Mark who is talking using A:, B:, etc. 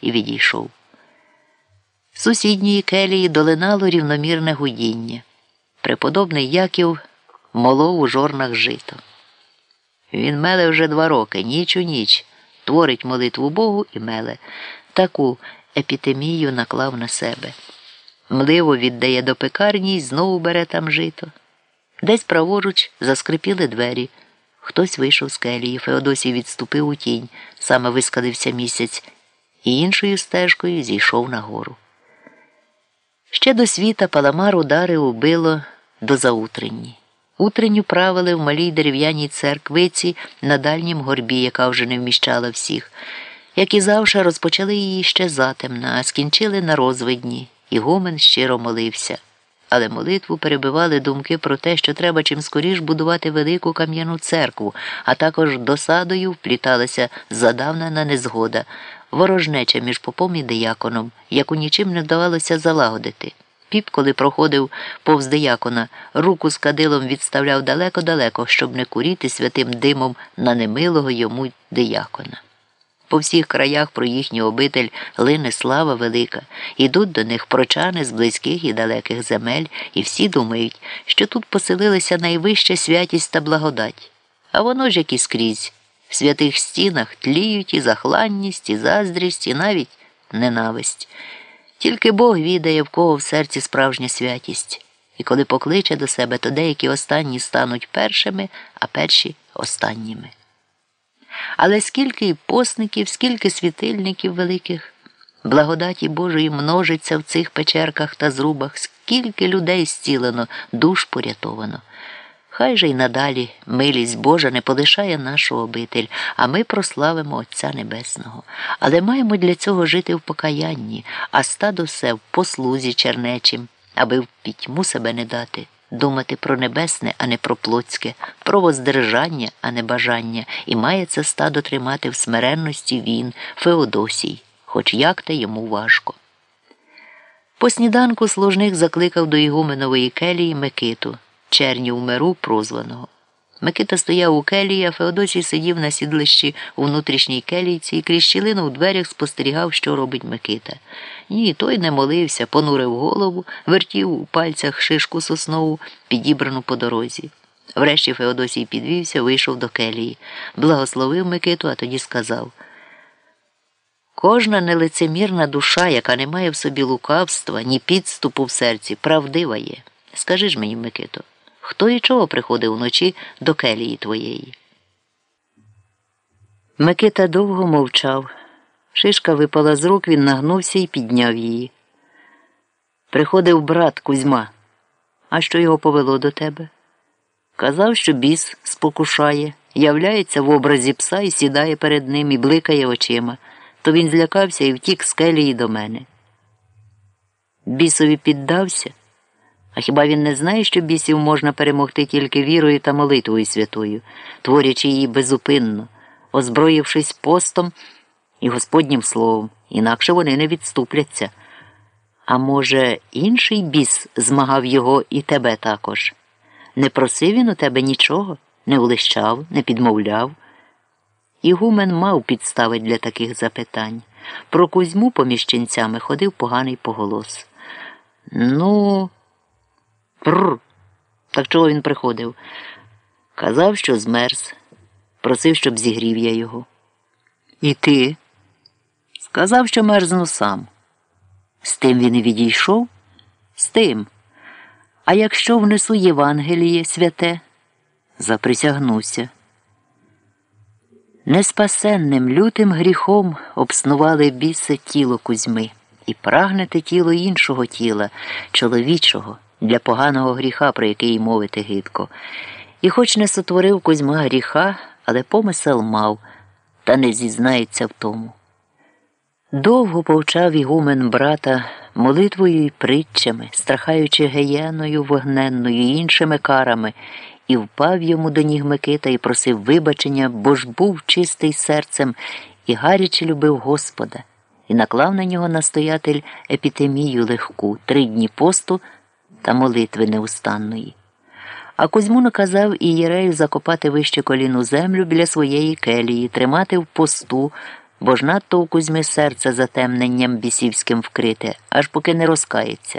A: і відійшов. З сусідньої келії долинало рівномірне гудіння. Преподобний Яків молов у жорнах жито. Він меле вже два роки, ніч у ніч, творить молитву Богу і меле. Таку епітемію наклав на себе. Мливо віддає до пекарні і знову бере там жито. Десь праворуч заскрипіли двері. Хтось вийшов з келії, Феодосій відступив у тінь, саме вискалився місяць, і іншою стежкою зійшов нагору. Ще до світа паламар ударив убило до заутренні. Утренню правили в малій дерев'яній церквиці на дальнім горбі, яка вже не вміщала всіх. Як і завжди, розпочали її ще затемна, а скінчили на розвидні, і Гомен щиро молився. Але молитву перебивали думки про те, що треба чим скоріш будувати велику кам'яну церкву, а також досадою впліталася задавнена незгода, ворожнеча між попом і дияконом, яку нічим не вдавалося залагодити. Піп, коли проходив повз диякона, руку з кадилом відставляв далеко-далеко, щоб не куріти святим димом на немилого йому диякона. По всіх краях про їхню обитель лине слава велика, ідуть до них прочани з близьких і далеких земель, і всі думають, що тут поселилася найвища святість та благодать. А воно ж як і скрізь. В святих стінах тліють і захланність, і заздрість, і навіть ненависть. Тільки Бог відає, в кого в серці справжня святість, і коли покличе до себе, то деякі останні стануть першими, а перші останніми. Але скільки і посників, скільки світильників великих, благодаті Божої множиться в цих печерках та зрубах, скільки людей зцілено, душ порятовано. Хай же й надалі милість Божа не полишає нашу обитель, а ми прославимо Отця Небесного. Але маємо для цього жити в покаянні, а стадо все в послузі чернечим, аби в пітьму себе не дати думати про небесне, а не про плотське, про воздержання, а не бажання, і має це стадо тримати в смиренності він, Феодосій, хоч як те йому важко. По сніданку служник закликав до Ігуменової келії Микиту, черню миру прозваного. Микита стояв у келії, а Феодосій сидів на сідлищі у внутрішній келійці і крізь щілину у дверях спостерігав, що робить Микита. Ні, той не молився, понурив голову, вертів у пальцях шишку соснову, підібрану по дорозі. Врешті Феодосій підвівся, вийшов до келії, благословив Микиту, а тоді сказав. Кожна нелицемірна душа, яка не має в собі лукавства, ні підступу в серці, правдива є. Скажи ж мені, Микито. Хто і чого приходив вночі до келії твоєї? Микита довго мовчав. Шишка випала з рук, він нагнувся і підняв її. Приходив брат Кузьма. А що його повело до тебе? Казав, що біс спокушає, являється в образі пса і сідає перед ним і бликає очима, то він злякався і втік з келії до мене. Бісові піддався. А хіба він не знає, що бісів можна перемогти тільки вірою та молитвою святою, творячи її безупинно, озброївшись постом і Господнім словом, інакше вони не відступляться. А може, інший біс змагав його і тебе також? Не просив він у тебе нічого, не улищав, не підмовляв. Ігумен мав підстави для таких запитань. Про Кузьму поміж ченцями ходив поганий поголос. Ну. Прр. Так чого він приходив? Казав, що змерз, просив, щоб зігрів я його. І ти? Сказав, що мерзну сам. З тим він і відійшов? З тим. А якщо внесу Євангеліє святе, заприсягнуся. Неспасенним лютим гріхом обснували бісе тіло Кузьми і прагнете тіло іншого тіла, чоловічого для поганого гріха, про який мовити гидко. І хоч не сотворив Кузьма гріха, але помисел мав, та не зізнається в тому. Довго повчав ігумен брата молитвою і притчами, страхаючи геєною вогненною і іншими карами, і впав йому до ніг Микита і просив вибачення, бо ж був чистий серцем і гаряче любив Господа, і наклав на нього настоятель епітемію легку, три дні посту та молитви неустанної. А Кузьму наказав і Єрею закопати вище коліну землю біля своєї келії, тримати в посту бо ж надто у Кузьми серце затемненням бісівським вкрите, аж поки не розкається.